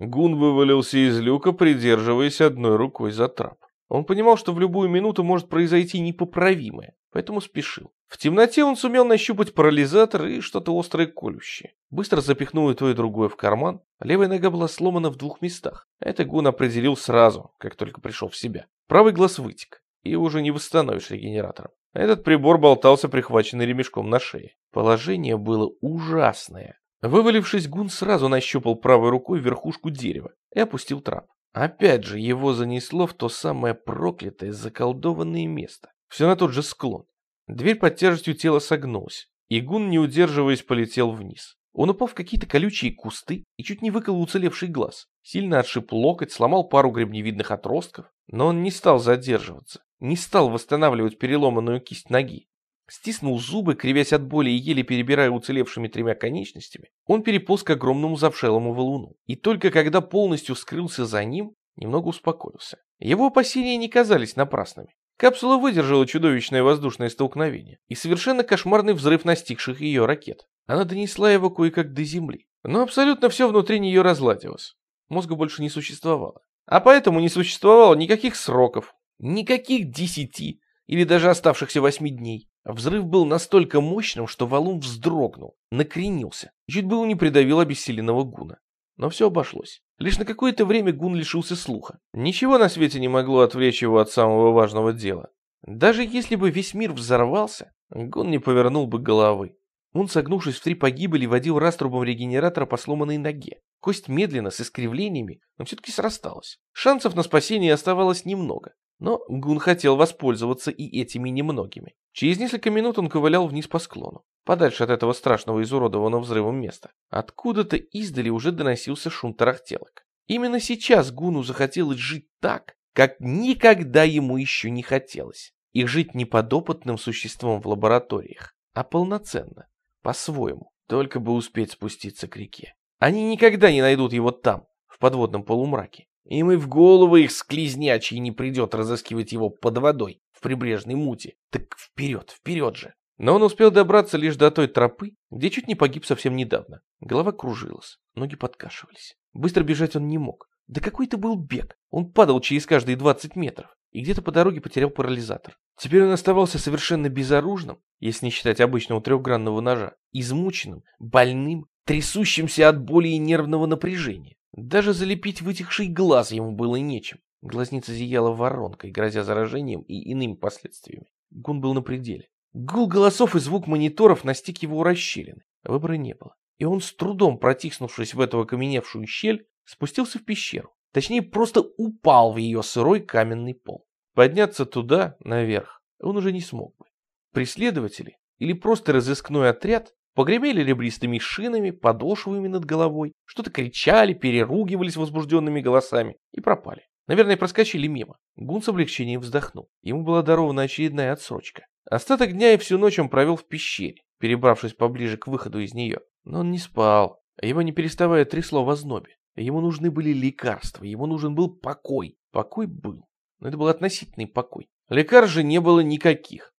Гун вывалился из люка, придерживаясь одной рукой за трап. Он понимал, что в любую минуту может произойти непоправимое, поэтому спешил. В темноте он сумел нащупать парализатор и что-то острое колющее. Быстро запихнул и то, и другое в карман. Левая нога была сломана в двух местах. Это Гун определил сразу, как только пришел в себя. Правый глаз вытек, и уже не восстановишь регенератором. Этот прибор болтался прихваченный ремешком на шее. Положение было ужасное. Вывалившись, Гун сразу нащупал правой рукой верхушку дерева и опустил трап. Опять же, его занесло в то самое проклятое, заколдованное место. Все на тот же склон. Дверь под тяжестью тела согнулась, и Гун, не удерживаясь, полетел вниз. Он упал в какие-то колючие кусты и чуть не выколол уцелевший глаз. Сильно отшиб локоть, сломал пару гребневидных отростков, но он не стал задерживаться, не стал восстанавливать переломанную кисть ноги. Стиснул зубы, кривясь от боли и еле перебирая уцелевшими тремя конечностями, он переполз к огромному завшелому валуну. И только когда полностью скрылся за ним, немного успокоился. Его опасения не казались напрасными. Капсула выдержала чудовищное воздушное столкновение и совершенно кошмарный взрыв настигших ее ракет. Она донесла его кое-как до земли. Но абсолютно все внутри нее разладилось. Мозга больше не существовало. А поэтому не существовало никаких сроков, никаких десяти или даже оставшихся восьми дней. Взрыв был настолько мощным, что валун вздрогнул, накренился, чуть было не придавил обессиленного гуна. Но все обошлось. Лишь на какое-то время гун лишился слуха. Ничего на свете не могло отвлечь его от самого важного дела. Даже если бы весь мир взорвался, гун не повернул бы головы. Он, согнувшись в три погибели, водил раструбом регенератора по сломанной ноге. Кость медленно, с искривлениями, но все-таки срасталась. Шансов на спасение оставалось немного. Но Гун хотел воспользоваться и этими немногими. Через несколько минут он ковылял вниз по склону, подальше от этого страшного изуродованного взрывом места. Откуда-то издали уже доносился шум тарахтелок. Именно сейчас Гуну захотелось жить так, как никогда ему еще не хотелось. И жить не подопытным существом в лабораториях, а полноценно, по-своему, только бы успеть спуститься к реке. Они никогда не найдут его там, в подводном полумраке. Им и в голову их склизнячий не придет разыскивать его под водой в прибрежной муте. Так вперед, вперед же. Но он успел добраться лишь до той тропы, где чуть не погиб совсем недавно. Голова кружилась, ноги подкашивались. Быстро бежать он не мог. Да какой это был бег. Он падал через каждые 20 метров и где-то по дороге потерял парализатор. Теперь он оставался совершенно безоружным, если не считать обычного трехгранного ножа, измученным, больным, трясущимся от боли и нервного напряжения. Даже залепить вытекший глаз ему было нечем. Глазница зияла воронкой, грозя заражением и иными последствиями. Гун был на пределе. Гул голосов и звук мониторов настиг его у расщелины. Выбора не было. И он с трудом, протиснувшись в эту окаменевшую щель, спустился в пещеру. Точнее, просто упал в ее сырой каменный пол. Подняться туда, наверх, он уже не смог бы. Преследователи или просто разыскной отряд Погремели ребристыми шинами, подошвами над головой, что-то кричали, переругивались возбужденными голосами и пропали. Наверное, проскочили мимо. Гун с облегчением вздохнул. Ему была дарована очередная отсрочка. Остаток дня и всю ночь он провел в пещере, перебравшись поближе к выходу из нее. Но он не спал. Его не переставая трясло в ознобе. Ему нужны были лекарства, ему нужен был покой. Покой был. Но это был относительный покой. Лекарств же не было никаких.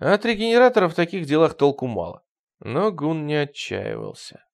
А от регенератора в таких делах толку мало. Но Гун не отчаивался.